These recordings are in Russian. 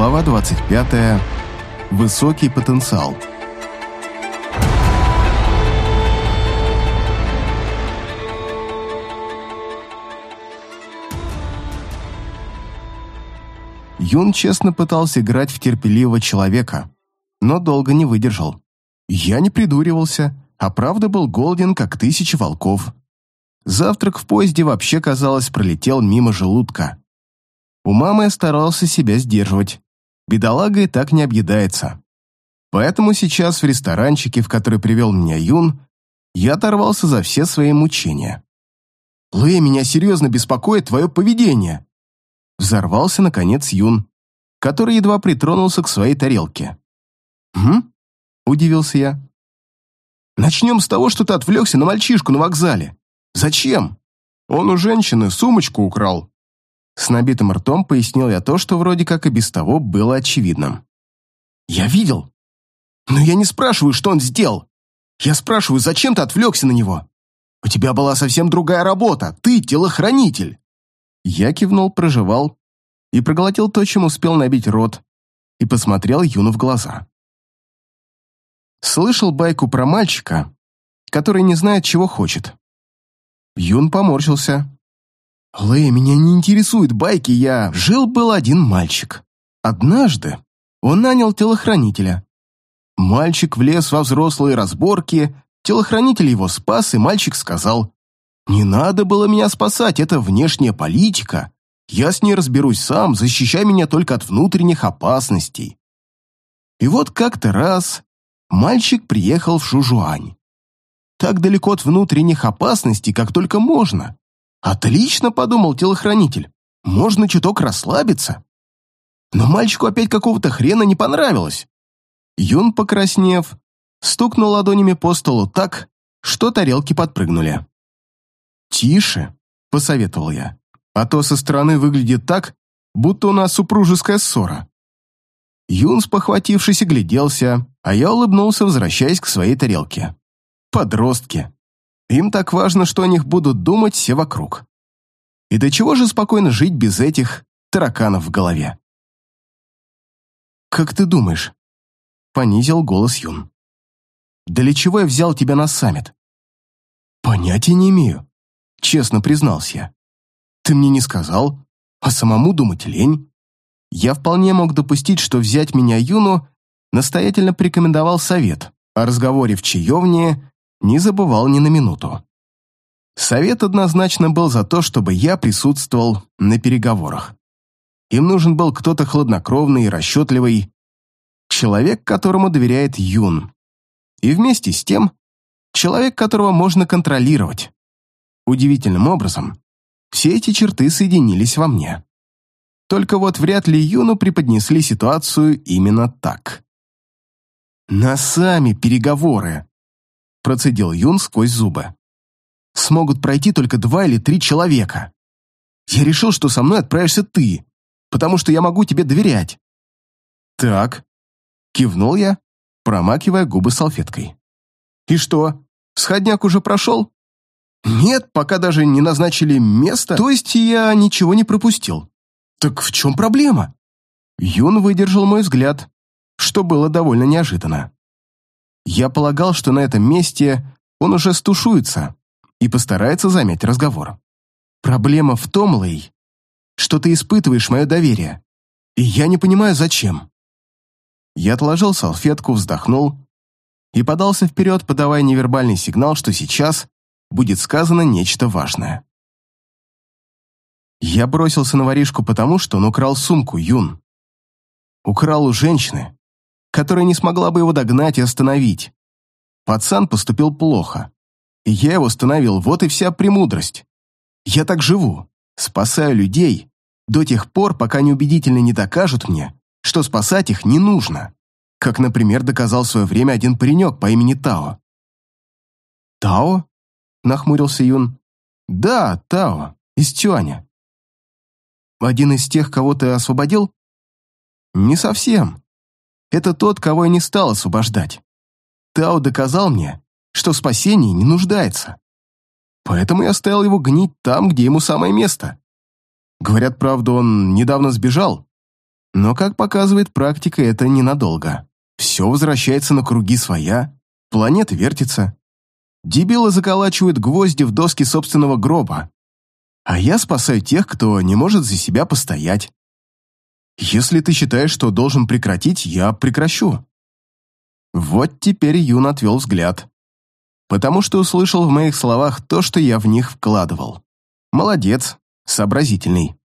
Глава 25. Высокий потенциал. Юн честно пытался играть в терпеливого человека, но долго не выдержал. Я не придуривался, а правда был голоден, как тысяча волков. Завтрак в поезде вообще, казалось, пролетел мимо желудка. У мамы я старался себя сдерживать. Бедолага и так не объедается. Поэтому сейчас в ресторанчике, в который привел меня Юн, я оторвался за все свои мучения. «Лэй, меня серьезно беспокоит твое поведение!» Взорвался, наконец, Юн, который едва притронулся к своей тарелке. «Хм?» – удивился я. «Начнем с того, что ты отвлекся на мальчишку на вокзале. Зачем? Он у женщины сумочку украл. С набитым ртом пояснил я то, что вроде как и без того было очевидным. «Я видел. Но я не спрашиваю, что он сделал. Я спрашиваю, зачем ты отвлекся на него? У тебя была совсем другая работа. Ты телохранитель». Я кивнул, проживал и проглотил то, чем успел набить рот, и посмотрел Юну в глаза. Слышал байку про мальчика, который не знает, чего хочет. Юн поморщился, «Лэй, меня не интересуют байки, я...» Жил-был один мальчик. Однажды он нанял телохранителя. Мальчик влез во взрослые разборки, телохранитель его спас, и мальчик сказал, «Не надо было меня спасать, это внешняя политика. Я с ней разберусь сам, защищай меня только от внутренних опасностей». И вот как-то раз мальчик приехал в Шужуань. Так далеко от внутренних опасностей, как только можно. «Отлично», — подумал телохранитель, — «можно чуток расслабиться». Но мальчику опять какого-то хрена не понравилось. Юн, покраснев, стукнул ладонями по столу так, что тарелки подпрыгнули. «Тише», — посоветовал я, «а то со стороны выглядит так, будто у нас супружеская ссора». Юн, спохватившись, огляделся, а я улыбнулся, возвращаясь к своей тарелке. «Подростки. Им так важно, что о них будут думать все вокруг. И до чего же спокойно жить без этих тараканов в голове? «Как ты думаешь?» — понизил голос Юн. «Для чего я взял тебя на саммит?» «Понятия не имею», — честно признался я. «Ты мне не сказал, а самому думать лень». Я вполне мог допустить, что взять меня Юну настоятельно порекомендовал совет о разговоре в чаевне не забывал ни на минуту. Совет однозначно был за то, чтобы я присутствовал на переговорах. Им нужен был кто-то хладнокровный и расчетливый, человек, которому доверяет Юн. И вместе с тем, человек, которого можно контролировать. Удивительным образом, все эти черты соединились во мне. Только вот вряд ли Юну преподнесли ситуацию именно так. На сами переговоры процедил Юн сквозь зубы. «Смогут пройти только два или три человека. Я решил, что со мной отправишься ты, потому что я могу тебе доверять». «Так», — кивнул я, промакивая губы салфеткой. «И что, сходняк уже прошел?» «Нет, пока даже не назначили место, то есть я ничего не пропустил». «Так в чем проблема?» Юн выдержал мой взгляд, что было довольно неожиданно. Я полагал, что на этом месте он уже стушуется и постарается замять разговор. Проблема в том, Лэй, что ты испытываешь мое доверие, и я не понимаю, зачем. Я отложил салфетку, вздохнул и подался вперед, подавая невербальный сигнал, что сейчас будет сказано нечто важное. Я бросился на воришку потому, что он украл сумку, Юн. Украл у женщины, которая не смогла бы его догнать и остановить. Пацан поступил плохо, я его остановил, вот и вся премудрость. Я так живу, спасаю людей до тех пор, пока неубедительно не докажут мне, что спасать их не нужно, как, например, доказал в свое время один паренек по имени Тао. «Тао?» — нахмурился Юн. «Да, Тао, из Тюаня». «Один из тех, кого ты освободил?» «Не совсем. Это тот, кого я не стал освобождать. Тао доказал мне, что в спасении не нуждается. Поэтому я оставил его гнить там, где ему самое место. Говорят, правда, он недавно сбежал. Но, как показывает практика, это ненадолго. Все возвращается на круги своя, планета вертится. Дебилы заколачивают гвозди в доски собственного гроба. А я спасаю тех, кто не может за себя постоять. Если ты считаешь, что должен прекратить, я прекращу. Вот теперь Юн отвел взгляд. Потому что услышал в моих словах то, что я в них вкладывал. Молодец, сообразительный.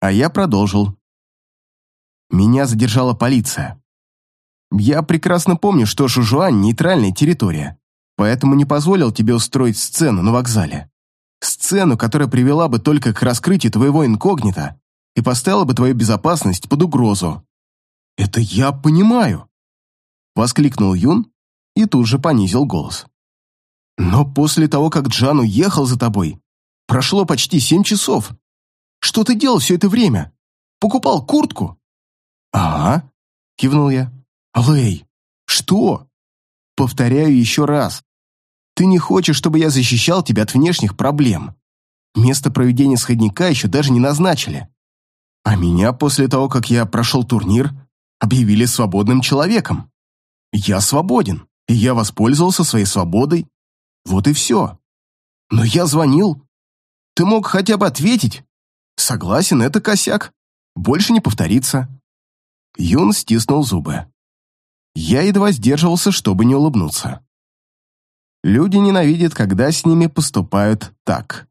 А я продолжил. Меня задержала полиция. Я прекрасно помню, что Шужуань – нейтральная территория, поэтому не позволил тебе устроить сцену на вокзале. Сцену, которая привела бы только к раскрытию твоего инкогнито и поставила бы твою безопасность под угрозу. Это я понимаю, воскликнул Юн и тут же понизил голос. Но после того, как Джан уехал за тобой, прошло почти семь часов. Что ты делал все это время? Покупал куртку? Ага, кивнул я. Лэй, что? Повторяю еще раз. Ты не хочешь, чтобы я защищал тебя от внешних проблем. Место проведения сходника еще даже не назначили. А меня после того, как я прошел турнир, объявили свободным человеком. Я свободен, и я воспользовался своей свободой. Вот и все. Но я звонил. Ты мог хотя бы ответить. Согласен, это косяк. Больше не повторится. Юн стиснул зубы. Я едва сдерживался, чтобы не улыбнуться. Люди ненавидят, когда с ними поступают так.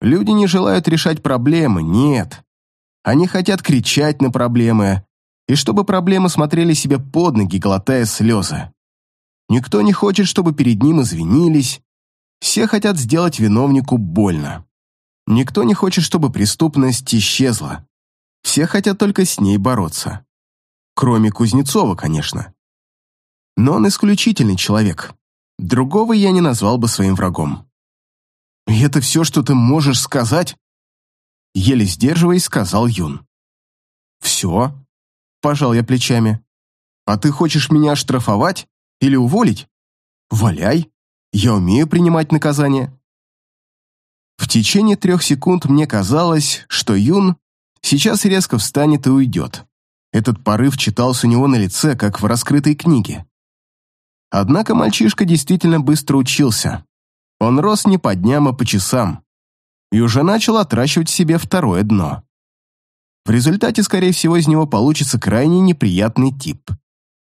Люди не желают решать проблемы, нет. Они хотят кричать на проблемы, и чтобы проблемы смотрели себе под ноги, глотая слезы. Никто не хочет, чтобы перед ним извинились. Все хотят сделать виновнику больно. Никто не хочет, чтобы преступность исчезла. Все хотят только с ней бороться. Кроме Кузнецова, конечно. Но он исключительный человек. Другого я не назвал бы своим врагом. «И это все, что ты можешь сказать?» Еле сдерживаясь, сказал Юн. «Все?» пожал я плечами. «А ты хочешь меня штрафовать или уволить? Валяй, я умею принимать наказание». В течение трех секунд мне казалось, что Юн сейчас резко встанет и уйдет. Этот порыв читался у него на лице, как в раскрытой книге. Однако мальчишка действительно быстро учился. Он рос не по дням, а по часам. И уже начал отращивать себе второе дно. В результате, скорее всего, из него получится крайне неприятный тип.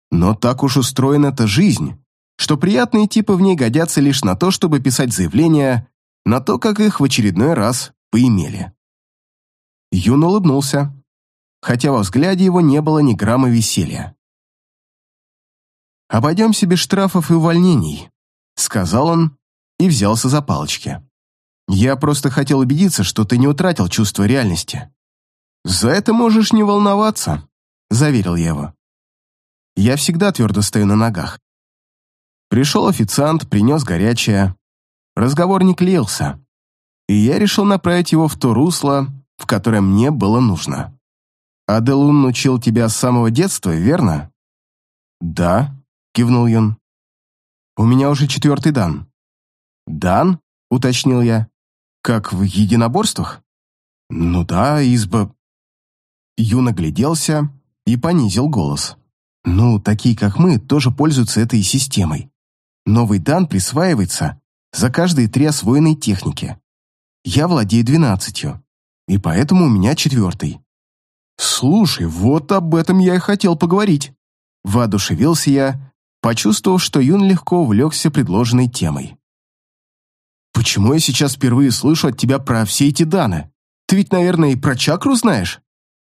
Но так уж устроена эта жизнь, что приятные типы в ней годятся лишь на то, чтобы писать заявления, на то, как их в очередной раз поимели. Юн улыбнулся, хотя во взгляде его не было ни грамма веселья. «Обойдемся без штрафов и увольнений», — сказал он и взялся за палочки. «Я просто хотел убедиться, что ты не утратил чувство реальности. «За это можешь не волноваться», — заверил я его. «Я всегда твердо стою на ногах». Пришел официант, принес горячее. Разговор не клеился, и я решил направить его в то русло, в которое мне было нужно. «Аделун учил тебя с самого детства, верно?» «Да», — кивнул Юн. «У меня уже четвертый дан». «Дан?» — уточнил я. «Как в единоборствах?» «Ну да, изба...» Юн огляделся и понизил голос. «Ну, такие, как мы, тоже пользуются этой системой. Новый дан присваивается за каждые три освоенные техники. Я владею двенадцатью, и поэтому у меня четвертый». «Слушай, вот об этом я и хотел поговорить». Воодушевился я, почувствовав, что Юн легко увлекся предложенной темой. «Почему я сейчас впервые слышу от тебя про все эти даны? Ты ведь, наверное, и про чакру знаешь?»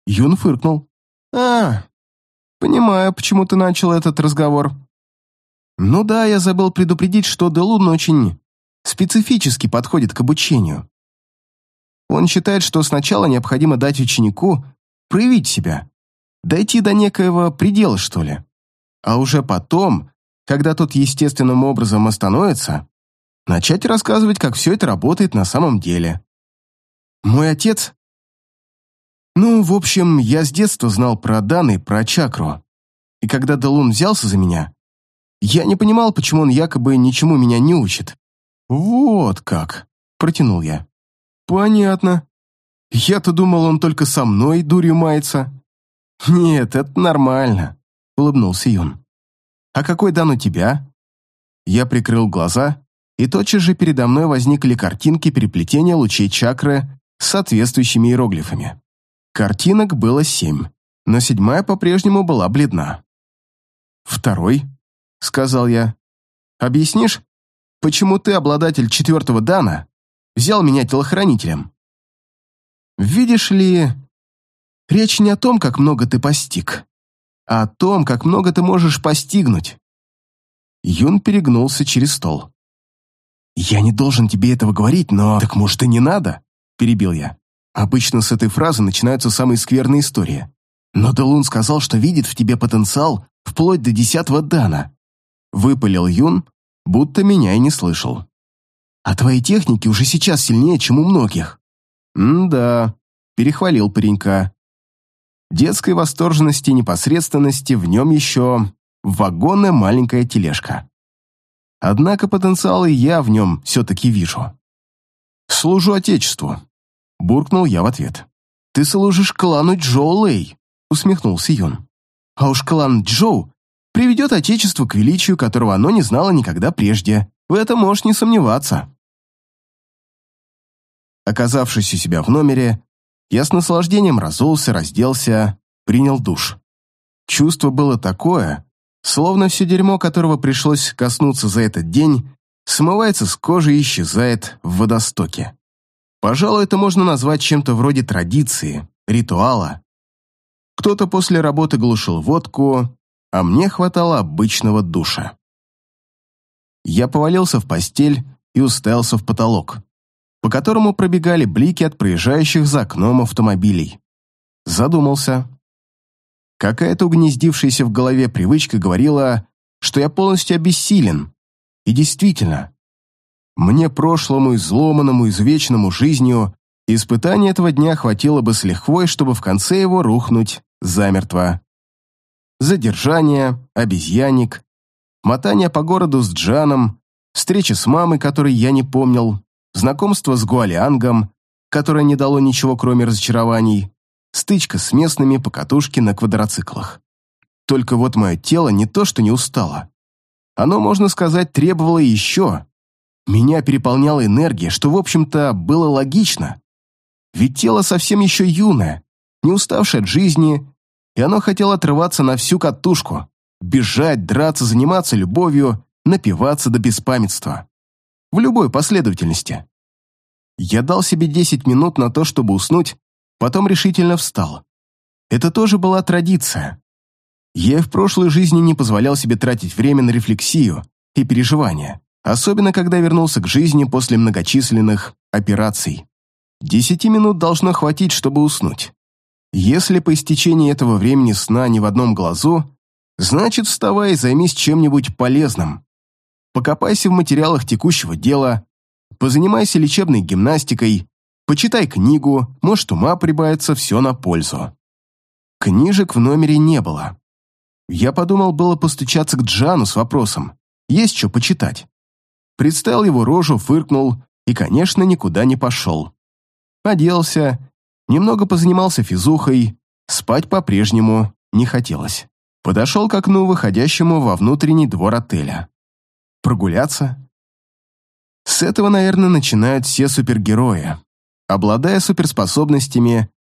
Юн фыркнул. «А, понимаю, почему ты начал этот разговор. Ну да, я забыл предупредить, что Делун очень специфически подходит к обучению. Он считает, что сначала необходимо дать ученику проявить себя, дойти до некоего предела, что ли. А уже потом, когда тот естественным образом остановится, начать рассказывать, как все это работает на самом деле. Мой отец ну, в общем, я с детства знал про Даны, про чакру. И когда Далун взялся за меня, я не понимал, почему он якобы ничему меня не учит. «Вот как!» — протянул я. «Понятно. Я-то думал, он только со мной дурью мается. «Нет, это нормально», — улыбнулся Юн. «А какой дан у тебя?» Я прикрыл глаза, и тотчас же передо мной возникли картинки переплетения лучей чакры с соответствующими иероглифами. Картинок было семь, но седьмая по-прежнему была бледна. «Второй», — сказал я. «Объяснишь, почему ты, обладатель четвертого дана, взял меня телохранителем?» «Видишь ли, речь не о том, как много ты постиг, а о том, как много ты можешь постигнуть». Юн перегнулся через стол. «Я не должен тебе этого говорить, но...» «Так, может, и не надо?» – перебил я. Обычно с этой фразы начинаются самые скверные истории. Но Делун сказал, что видит в тебе потенциал вплоть до десятого дана. Выпалил Юн, будто меня и не слышал. А твои техники уже сейчас сильнее, чем у многих. М-да, перехвалил паренька. Детской восторженности и непосредственности в нем еще вагонная маленькая тележка. Однако потенциал и я в нем все-таки вижу. «Служу Отечеству», — буркнул я в ответ. «Ты служишь клану Джоу Лэй», — усмехнулся Юн. «А уж клан Джоу приведет Отечество к величию, которого оно не знало никогда прежде. В этом можешь не сомневаться». Оказавшись у себя в номере, я с наслаждением разулся, разделся, принял душ. Чувство было такое, словно все дерьмо, которого пришлось коснуться за этот день, смывается с кожи и исчезает в водостоке. Пожалуй, это можно назвать чем-то вроде традиции, ритуала. Кто-то после работы глушил водку, а мне хватало обычного душа. Я повалился в постель и уставился в потолок по которому пробегали блики от проезжающих за окном автомобилей. Задумался. Какая-то угнездившаяся в голове привычка говорила, что я полностью обессилен. И действительно, мне прошлому, изломанному, извечному жизнью, испытание этого дня хватило бы с лихвой, чтобы в конце его рухнуть замертво. Задержание, обезьянник, мотание по городу с Джаном, встреча с мамой, которой я не помнил, знакомство с Гуалиангом, которое не дало ничего, кроме разочарований, стычка с местными покатушки на квадроциклах. Только вот мое тело не то, что не устало. Оно, можно сказать, требовало еще. Меня переполняла энергия, что, в общем-то, было логично. Ведь тело совсем еще юное, не уставшее от жизни, и оно хотело отрываться на всю катушку, бежать, драться, заниматься любовью, напиваться до беспамятства в любой последовательности. Я дал себе 10 минут на то, чтобы уснуть, потом решительно встал. Это тоже была традиция. Я в прошлой жизни не позволял себе тратить время на рефлексию и переживания, особенно когда вернулся к жизни после многочисленных операций. Десяти минут должно хватить, чтобы уснуть. Если по истечении этого времени сна ни в одном глазу, значит, вставай и займись чем-нибудь полезным покопайся в материалах текущего дела, позанимайся лечебной гимнастикой, почитай книгу, может, ума прибавится все на пользу. Книжек в номере не было. Я подумал было постучаться к Джану с вопросом, есть что почитать. Представил его рожу, фыркнул и, конечно, никуда не пошел. Оделся, немного позанимался физухой, спать по-прежнему не хотелось. Подошел к окну, выходящему во внутренний двор отеля. Прогуляться? С этого, наверное, начинают все супергерои. Обладая суперспособностями,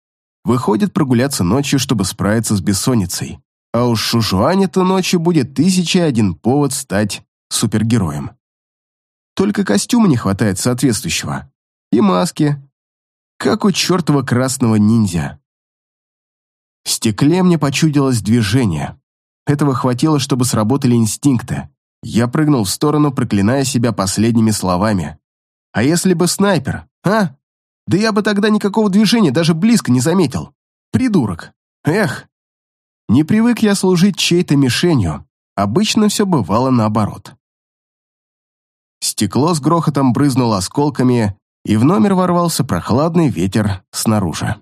выходят прогуляться ночью, чтобы справиться с бессонницей. А уж Шужуане-то ночью будет тысяча один повод стать супергероем. Только костюма не хватает соответствующего. И маски. Как у чертова красного ниндзя. В стекле мне почудилось движение. Этого хватило, чтобы сработали инстинкты. Я прыгнул в сторону, проклиная себя последними словами. «А если бы снайпер, а? Да я бы тогда никакого движения даже близко не заметил. Придурок. Эх!» Не привык я служить чьей-то мишенью. Обычно все бывало наоборот. Стекло с грохотом брызнуло осколками, и в номер ворвался прохладный ветер снаружи.